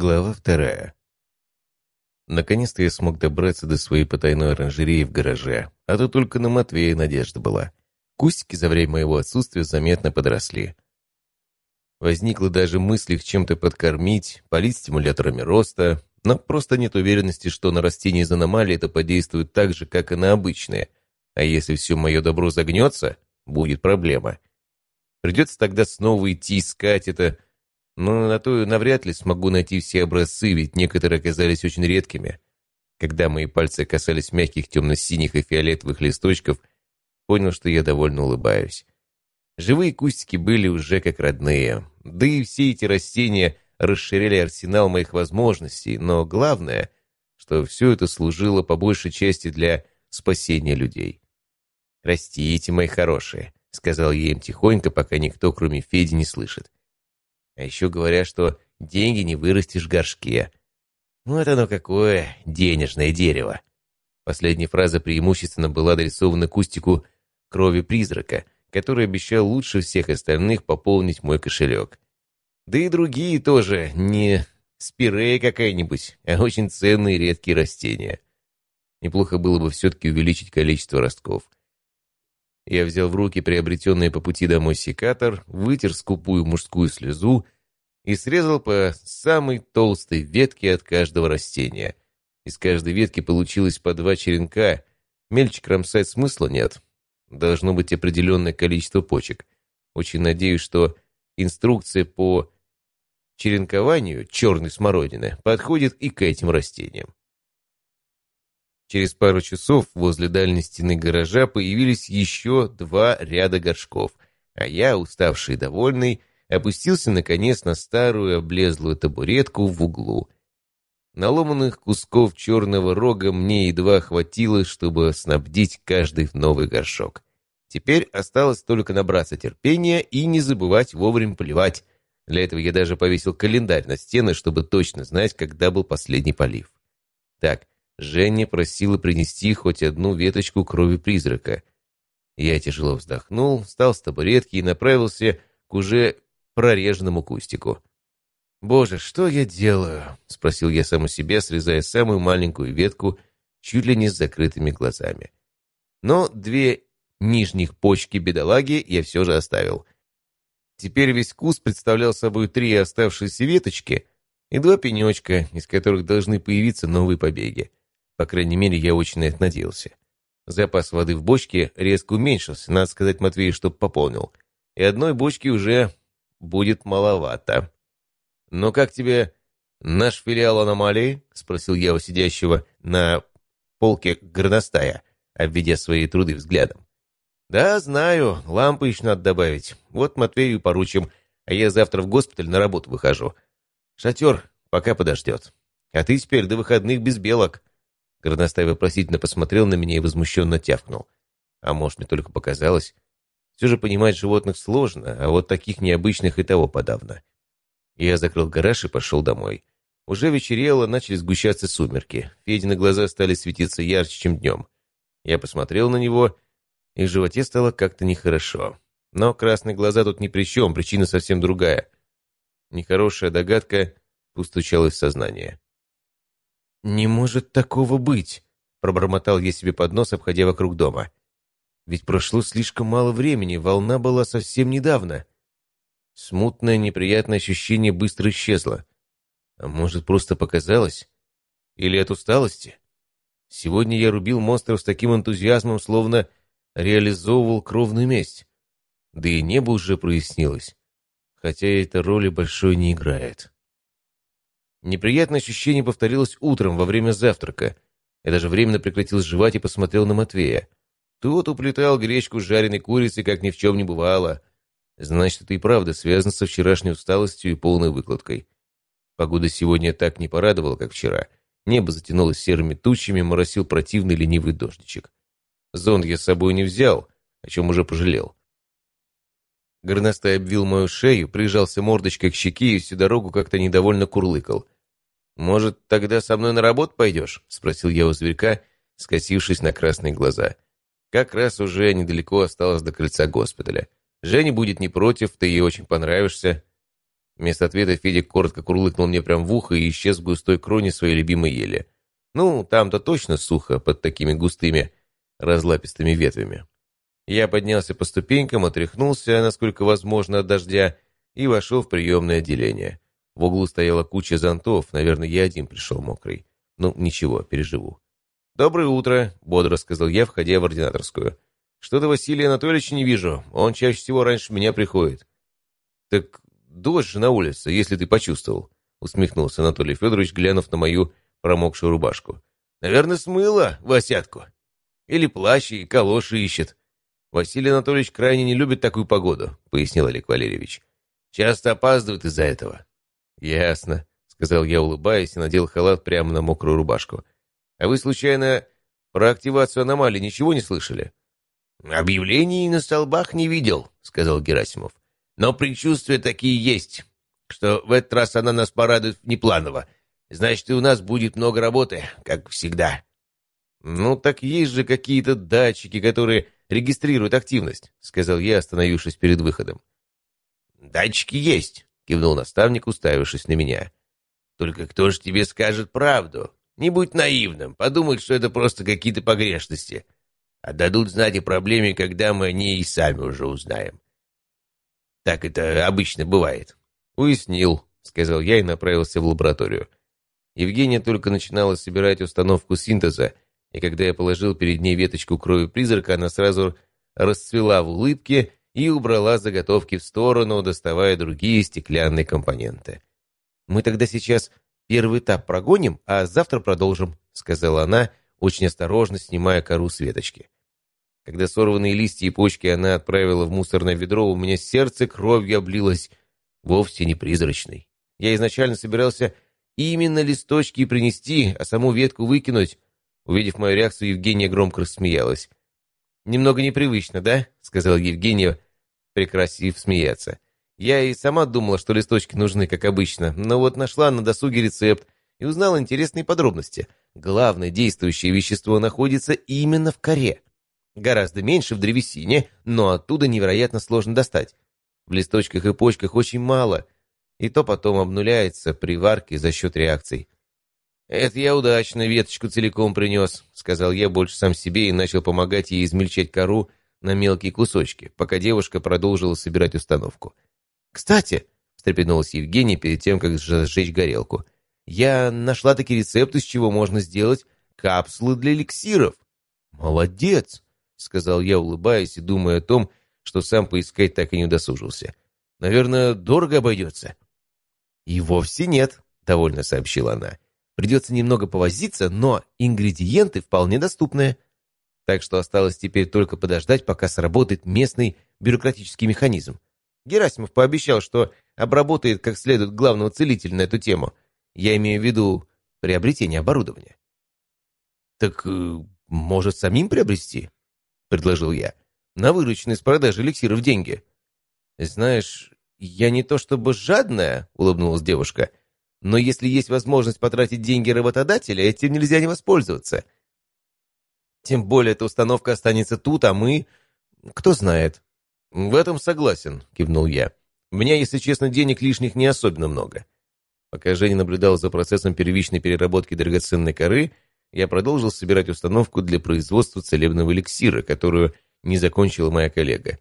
Глава вторая. Наконец-то я смог добраться до своей потайной оранжереи в гараже, а то только на Матвея надежда была. Кустики за время моего отсутствия заметно подросли. Возникла даже мысль их чем-то подкормить, полить стимуляторами роста, но просто нет уверенности, что на растения из аномалии это подействует так же, как и на обычные. А если все мое добро загнется, будет проблема. Придется тогда снова идти искать это но на то навряд ли смогу найти все образцы, ведь некоторые оказались очень редкими. Когда мои пальцы касались мягких темно-синих и фиолетовых листочков, понял, что я довольно улыбаюсь. Живые кустики были уже как родные. Да и все эти растения расширяли арсенал моих возможностей, но главное, что все это служило по большей части для спасения людей. «Растите, мои хорошие», — сказал я им тихонько, пока никто, кроме Феди, не слышит. А еще говорят, что деньги не вырастешь в горшке. Вот оно какое денежное дерево. Последняя фраза преимущественно была адресована кустику крови призрака, который обещал лучше всех остальных пополнить мой кошелек. Да и другие тоже не спирея какая-нибудь, а очень ценные редкие растения. Неплохо было бы все-таки увеличить количество ростков. Я взял в руки приобретенный по пути домой секатор, вытер скупую мужскую слезу и срезал по самой толстой ветке от каждого растения. Из каждой ветки получилось по два черенка. Мельче кромсать смысла нет. Должно быть определенное количество почек. Очень надеюсь, что инструкция по черенкованию черной смородины подходит и к этим растениям. Через пару часов возле дальней стены гаража появились еще два ряда горшков, а я, уставший и довольный, опустился наконец на старую облезлую табуретку в углу. Наломанных кусков черного рога мне едва хватило, чтобы снабдить каждый в новый горшок. Теперь осталось только набраться терпения и не забывать вовремя поливать. Для этого я даже повесил календарь на стены, чтобы точно знать, когда был последний полив. Так, Женя просила принести хоть одну веточку крови призрака. Я тяжело вздохнул, встал с табуретки и направился к уже прореженному кустику. «Боже, что я делаю?» — спросил я сам у себя, срезая самую маленькую ветку чуть ли не с закрытыми глазами. Но две нижних почки бедолаги я все же оставил. Теперь весь куст представлял собой три оставшиеся веточки и два пенечка, из которых должны появиться новые побеги. По крайней мере, я очень на это надеялся. Запас воды в бочке резко уменьшился, надо сказать Матвею, чтоб пополнил. И одной бочки уже будет маловато. «Но как тебе наш филиал аномалии?» — спросил я у сидящего на полке горностая, обведя свои труды взглядом. «Да, знаю, лампы еще надо добавить. Вот Матвею поручим, а я завтра в госпиталь на работу выхожу. Шатер пока подождет. А ты теперь до выходных без белок». Горностай вопросительно посмотрел на меня и возмущенно тявкнул. А может, мне только показалось? Все же понимать животных сложно, а вот таких необычных и того подавно. Я закрыл гараж и пошел домой. Уже вечерело, начали сгущаться сумерки. Федины глаза стали светиться ярче, чем днем. Я посмотрел на него, и в животе стало как-то нехорошо. Но красные глаза тут ни при чем, причина совсем другая. Нехорошая догадка постучалась в сознание. «Не может такого быть!» — пробормотал я себе под нос, обходя вокруг дома. «Ведь прошло слишком мало времени, волна была совсем недавно». Смутное неприятное ощущение быстро исчезло. А может, просто показалось? Или от усталости? Сегодня я рубил монстров с таким энтузиазмом, словно реализовывал кровную месть. Да и небо уже прояснилось, хотя эта роли большой не играет. Неприятное ощущение повторилось утром во время завтрака. Я даже временно прекратил жевать и посмотрел на Матвея. Тот уплетал гречку с жареной курицей, как ни в чем не бывало. Значит, это и правда связано со вчерашней усталостью и полной выкладкой. Погода сегодня так не порадовала, как вчера. Небо затянулось серыми тучами, моросил противный ленивый дождичек. Зонт я с собой не взял, о чем уже пожалел. Горностай обвил мою шею, прижался мордочкой к щеке и всю дорогу как-то недовольно курлыкал. «Может, тогда со мной на работу пойдешь?» — спросил я у зверька, скосившись на красные глаза. Как раз уже недалеко осталось до крыльца госпиталя. Женя будет не против, ты ей очень понравишься. Вместо ответа Федя коротко курлыкнул мне прямо в ухо и исчез в густой кроне своей любимой ели. Ну, там-то точно сухо под такими густыми разлапистыми ветвями. Я поднялся по ступенькам, отряхнулся, насколько возможно, от дождя, и вошел в приемное отделение. В углу стояла куча зонтов, наверное, я один пришел мокрый. Ну, ничего, переживу. «Доброе утро», — бодро сказал я, входя в ординаторскую. «Что-то Василия Анатольевича не вижу, он чаще всего раньше меня приходит». «Так дождь же на улице, если ты почувствовал», — усмехнулся Анатолий Федорович, глянув на мою промокшую рубашку. «Наверное, смыло Васятку. Или плащ и калоши ищет. «Василий Анатольевич крайне не любит такую погоду», — пояснил Олег Валерьевич. «Часто опаздывает из-за этого». «Ясно», — сказал я, улыбаясь, и надел халат прямо на мокрую рубашку. «А вы, случайно, про активацию аномалий ничего не слышали?» «Объявлений на столбах не видел», — сказал Герасимов. «Но предчувствия такие есть, что в этот раз она нас порадует непланово. Значит, и у нас будет много работы, как всегда». «Ну, так есть же какие-то датчики, которые регистрируют активность», — сказал я, остановившись перед выходом. «Датчики есть», — кивнул наставник, уставившись на меня. «Только кто же тебе скажет правду? Не будь наивным, подумают, что это просто какие-то погрешности. Отдадут знать о проблеме, когда мы о ней и сами уже узнаем. Так это обычно бывает». «Уяснил», — сказал я и направился в лабораторию. Евгения только начинала собирать установку синтеза, и когда я положил перед ней веточку крови призрака, она сразу расцвела в улыбке и убрала заготовки в сторону, доставая другие стеклянные компоненты. «Мы тогда сейчас первый этап прогоним, а завтра продолжим», — сказала она, очень осторожно снимая кору с веточки. Когда сорванные листья и почки она отправила в мусорное ведро, у меня сердце кровью облилось, вовсе не призрачной. Я изначально собирался именно листочки принести, а саму ветку выкинуть, Увидев мою реакцию, Евгения громко рассмеялась. «Немного непривычно, да?» — сказала Евгения, прекрасив смеяться. «Я и сама думала, что листочки нужны, как обычно, но вот нашла на досуге рецепт и узнала интересные подробности. Главное действующее вещество находится именно в коре. Гораздо меньше в древесине, но оттуда невероятно сложно достать. В листочках и почках очень мало, и то потом обнуляется при варке за счет реакций. «Это я удачно веточку целиком принес», — сказал я больше сам себе и начал помогать ей измельчать кору на мелкие кусочки, пока девушка продолжила собирать установку. «Кстати», — встрепенулась Евгения перед тем, как сжечь горелку, «я нашла такие рецепты, с чего можно сделать капсулы для эликсиров». «Молодец», — сказал я, улыбаясь и думая о том, что сам поискать так и не удосужился. «Наверное, дорого обойдется». «И вовсе нет», — довольно сообщила она. Придется немного повозиться, но ингредиенты вполне доступные. Так что осталось теперь только подождать, пока сработает местный бюрократический механизм. Герасимов пообещал, что обработает как следует главного целителя на эту тему. Я имею в виду приобретение оборудования. «Так, э, может, самим приобрести?» — предложил я. «На вырученные с продажи эликсиров деньги». «Знаешь, я не то чтобы жадная», — улыбнулась девушка, — но если есть возможность потратить деньги работодателя, этим нельзя не воспользоваться. Тем более эта установка останется тут, а мы... Кто знает. В этом согласен, кивнул я. У меня, если честно, денег лишних не особенно много. Пока Женя наблюдал за процессом первичной переработки драгоценной коры, я продолжил собирать установку для производства целебного эликсира, которую не закончила моя коллега.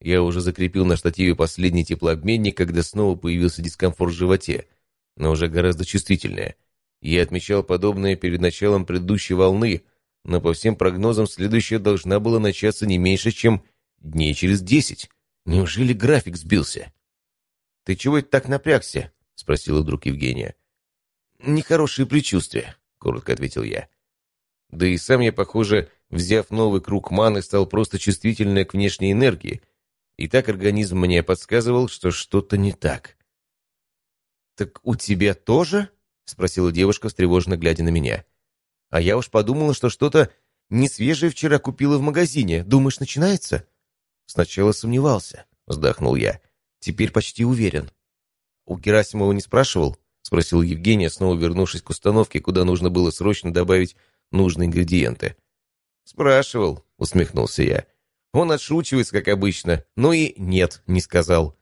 Я уже закрепил на штативе последний теплообменник, когда снова появился дискомфорт в животе — но уже гораздо чувствительная. Я отмечал подобное перед началом предыдущей волны, но по всем прогнозам следующая должна была начаться не меньше, чем дней через десять. Неужели график сбился? «Ты чего это так напрягся?» — спросила вдруг Евгения. «Нехорошие предчувствия», — коротко ответил я. Да и сам я, похоже, взяв новый круг маны, стал просто чувствительной к внешней энергии, и так организм мне подсказывал, что что-то не так. «Так у тебя тоже?» — спросила девушка, встревоженно глядя на меня. «А я уж подумала, что что-то несвежее вчера купила в магазине. Думаешь, начинается?» Сначала сомневался, вздохнул я. Теперь почти уверен. «У Герасимова не спрашивал?» — спросил Евгения, снова вернувшись к установке, куда нужно было срочно добавить нужные ингредиенты. «Спрашивал», — усмехнулся я. «Он отшучивается, как обычно, но и нет, не сказал».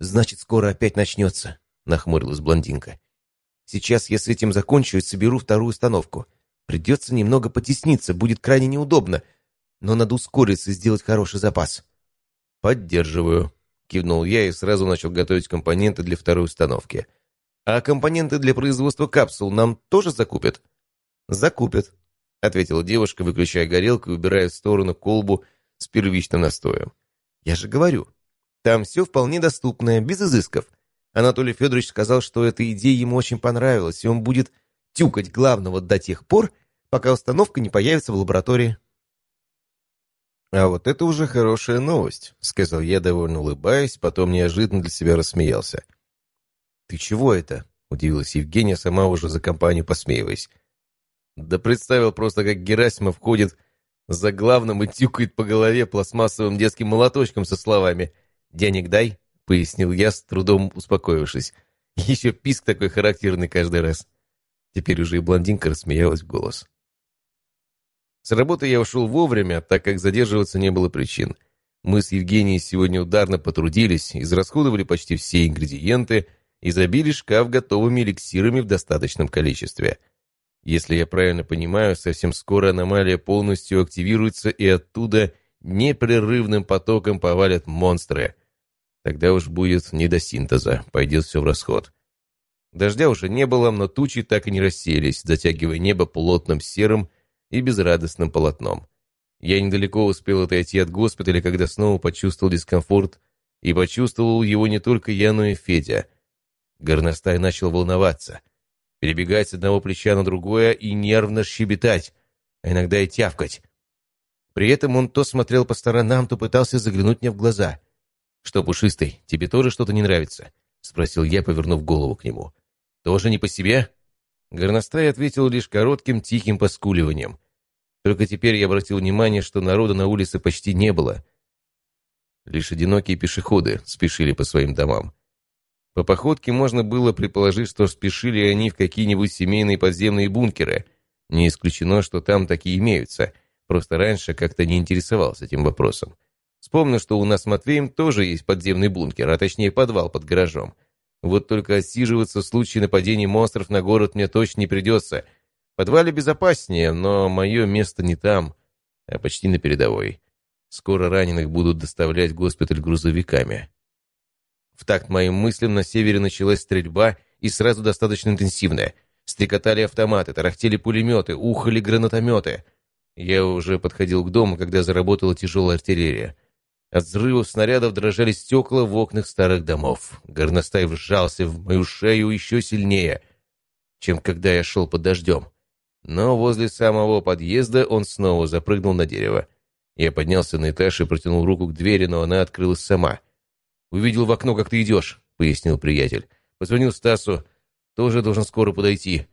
«Значит, скоро опять начнется», — нахмурилась блондинка. «Сейчас я с этим закончу и соберу вторую установку. Придется немного потесниться, будет крайне неудобно, но надо ускориться и сделать хороший запас». «Поддерживаю», — кивнул я и сразу начал готовить компоненты для второй установки. «А компоненты для производства капсул нам тоже закупят?» «Закупят», — ответила девушка, выключая горелку и убирая в сторону колбу с первичным настоем. «Я же говорю, там все вполне доступное, без изысков. Анатолий Федорович сказал, что эта идея ему очень понравилась, и он будет тюкать главного до тех пор, пока установка не появится в лаборатории». «А вот это уже хорошая новость», — сказал я, довольно улыбаясь, потом неожиданно для себя рассмеялся. «Ты чего это?» — удивилась Евгения, сама уже за компанию посмеиваясь. Да представил просто, как Герасимов ходит за главным и тюкает по голове пластмассовым детским молоточком со словами «Денег дай», — пояснил я, с трудом успокоившись. Еще писк такой характерный каждый раз. Теперь уже и блондинка рассмеялась в голос. С работы я ушел вовремя, так как задерживаться не было причин. Мы с Евгенией сегодня ударно потрудились, израсходовали почти все ингредиенты и забили шкаф готовыми эликсирами в достаточном количестве. Если я правильно понимаю, совсем скоро аномалия полностью активируется и оттуда непрерывным потоком повалят монстры. Тогда уж будет не до синтеза, пойдет все в расход. Дождя уже не было, но тучи так и не рассеялись, затягивая небо плотным серым и безрадостным полотном. Я недалеко успел отойти от госпиталя, когда снова почувствовал дискомфорт, и почувствовал его не только я, но и Федя. Горностай начал волноваться, перебегать с одного плеча на другое и нервно щебетать, а иногда и тявкать. При этом он то смотрел по сторонам, то пытался заглянуть мне в глаза. «Что, Пушистый, тебе тоже что-то не нравится?» — спросил я, повернув голову к нему. «Тоже не по себе?» Горностай ответил лишь коротким тихим поскуливанием. Только теперь я обратил внимание, что народа на улице почти не было. Лишь одинокие пешеходы спешили по своим домам. По походке можно было предположить, что спешили они в какие-нибудь семейные подземные бункеры. Не исключено, что там такие имеются. Просто раньше как-то не интересовался этим вопросом. Вспомню, что у нас с Матвеем тоже есть подземный бункер, а точнее подвал под гаражом. Вот только отсиживаться в случае нападения монстров на город мне точно не придется. В подвале безопаснее, но мое место не там, а почти на передовой. Скоро раненых будут доставлять в госпиталь грузовиками. В такт моим мыслям на севере началась стрельба, и сразу достаточно интенсивная. Стрекотали автоматы, тарахтели пулеметы, ухали гранатометы. Я уже подходил к дому, когда заработала тяжелая артиллерия. От взрывов снарядов дрожали стекла в окнах старых домов. Горностай вжался в мою шею еще сильнее, чем когда я шел под дождем. Но возле самого подъезда он снова запрыгнул на дерево. Я поднялся на этаж и протянул руку к двери, но она открылась сама. «Увидел в окно, как ты идешь», — пояснил приятель. «Позвонил Стасу. Тоже должен скоро подойти».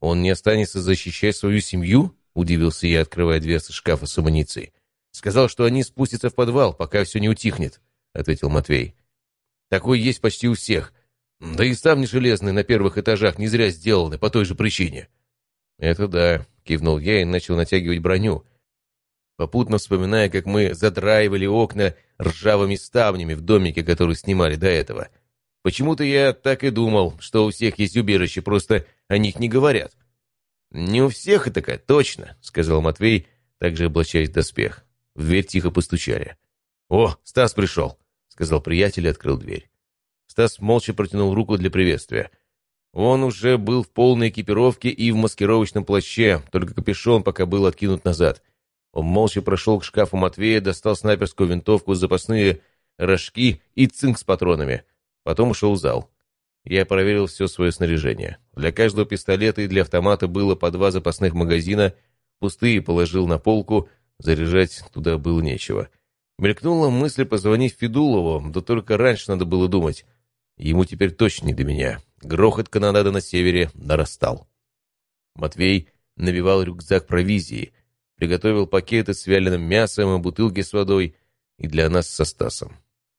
«Он не останется защищать свою семью?» — удивился я, открывая дверцы шкафа с амуницией. Сказал, что они спустятся в подвал, пока все не утихнет», — ответил Матвей. «Такой есть почти у всех. Да и ставни железные на первых этажах не зря сделаны, по той же причине». «Это да», — кивнул я и начал натягивать броню, попутно вспоминая, как мы задраивали окна ржавыми ставнями в домике, который снимали до этого. Почему-то я так и думал, что у всех есть убежище, просто о них не говорят. «Не у всех это такая, точно», — сказал Матвей, также облачаясь в доспех. В дверь тихо постучали. «О, Стас пришел!» — сказал приятель и открыл дверь. Стас молча протянул руку для приветствия. Он уже был в полной экипировке и в маскировочном плаще, только капюшон пока был откинут назад. Он молча прошел к шкафу Матвея, достал снайперскую винтовку, запасные рожки и цинк с патронами. Потом ушел в зал. Я проверил все свое снаряжение. Для каждого пистолета и для автомата было по два запасных магазина, пустые положил на полку, Заряжать туда было нечего. Мелькнула мысль позвонить Федулову, да только раньше надо было думать. Ему теперь точно не до меня. Грохот канонада на севере нарастал. Матвей набивал рюкзак провизии, приготовил пакеты с вяленым мясом и бутылки с водой, и для нас со Стасом.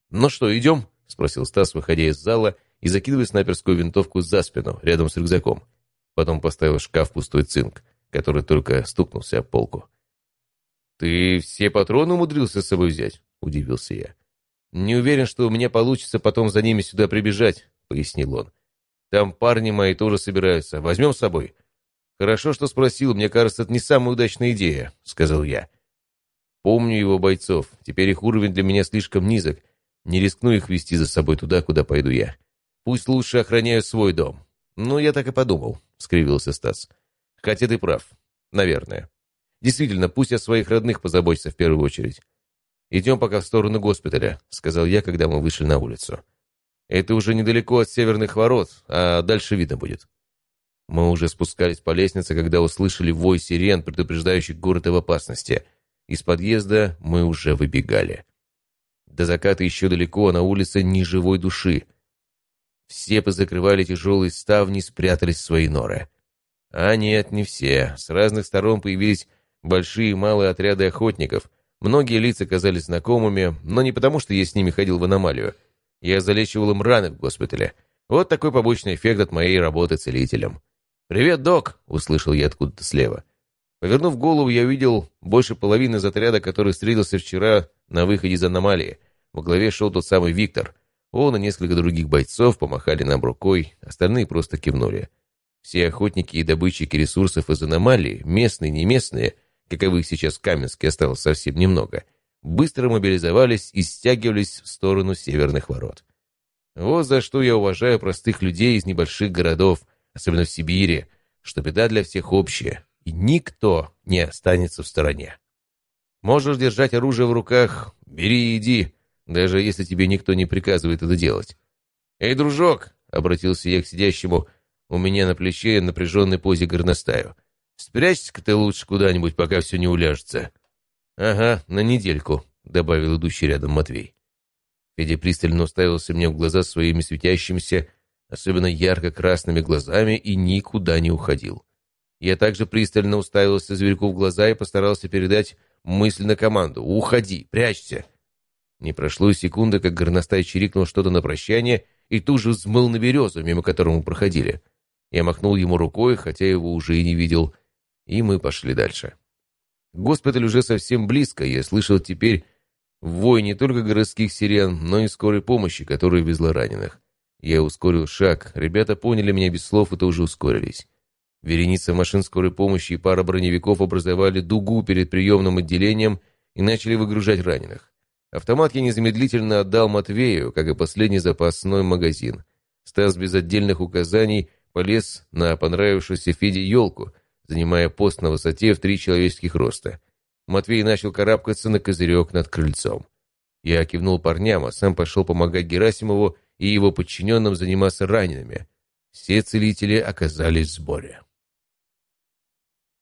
«Ну что, идем?» — спросил Стас, выходя из зала и закидывая снайперскую винтовку за спину, рядом с рюкзаком. Потом поставил в шкаф пустой цинк, который только стукнулся об полку. «Ты все патроны умудрился с собой взять?» — удивился я. «Не уверен, что у меня получится потом за ними сюда прибежать», — пояснил он. «Там парни мои тоже собираются. Возьмем с собой?» «Хорошо, что спросил. Мне кажется, это не самая удачная идея», — сказал я. «Помню его бойцов. Теперь их уровень для меня слишком низок. Не рискну их вести за собой туда, куда пойду я. Пусть лучше охраняют свой дом». «Ну, я так и подумал», — скривился Стас. «Хотя ты прав. Наверное. Действительно, пусть о своих родных позаботься в первую очередь. «Идем пока в сторону госпиталя», — сказал я, когда мы вышли на улицу. «Это уже недалеко от северных ворот, а дальше видно будет». Мы уже спускались по лестнице, когда услышали вой сирен, предупреждающих город об опасности. Из подъезда мы уже выбегали. До заката еще далеко, а на улице ни живой души. Все позакрывали тяжелые ставни и спрятались в свои норы. А нет, не все. С разных сторон появились большие и малые отряды охотников — Многие лица казались знакомыми, но не потому, что я с ними ходил в аномалию. Я залечивал им раны в госпитале. Вот такой побочный эффект от моей работы целителем. «Привет, док!» — услышал я откуда-то слева. Повернув голову, я увидел больше половины из отряда, который встретился вчера на выходе из аномалии. Во главе шел тот самый Виктор. Он и несколько других бойцов помахали нам рукой, остальные просто кивнули. Все охотники и добытчики ресурсов из аномалии, местные, не местные — каковых сейчас в Каменске осталось совсем немного, быстро мобилизовались и стягивались в сторону северных ворот. Вот за что я уважаю простых людей из небольших городов, особенно в Сибири, что беда для всех общая, и никто не останется в стороне. Можешь держать оружие в руках, бери и иди, даже если тебе никто не приказывает это делать. «Эй, дружок!» — обратился я к сидящему у меня на плече напряженной позе горностаю — Спрячься-ка ты лучше куда-нибудь, пока все не уляжется. Ага, на недельку, добавил идущий рядом Матвей. Федя пристально уставился мне в глаза своими светящимися, особенно ярко-красными глазами, и никуда не уходил. Я также пристально уставился зверьку в глаза и постарался передать мысленно команду «Уходи! Прячься!». Не прошло и секунды, как горностай чирикнул что-то на прощание и тут же взмыл на березу, мимо которой мы проходили. Я махнул ему рукой, хотя его уже и не видел, и мы пошли дальше. Госпиталь уже совсем близко, я слышал теперь вой не только городских сирен, но и скорой помощи, которая везла раненых. Я ускорил шаг, ребята поняли меня без слов и тоже ускорились. Вереница машин скорой помощи и пара броневиков образовали дугу перед приемным отделением и начали выгружать раненых. Автомат я незамедлительно отдал Матвею, как и последний запасной магазин. Стас без отдельных указаний полез на понравившуюся Феде елку, занимая пост на высоте в три человеческих роста. Матвей начал карабкаться на козырек над крыльцом. Я кивнул парням, а сам пошел помогать Герасимову и его подчиненным заниматься ранеными. Все целители оказались в сборе.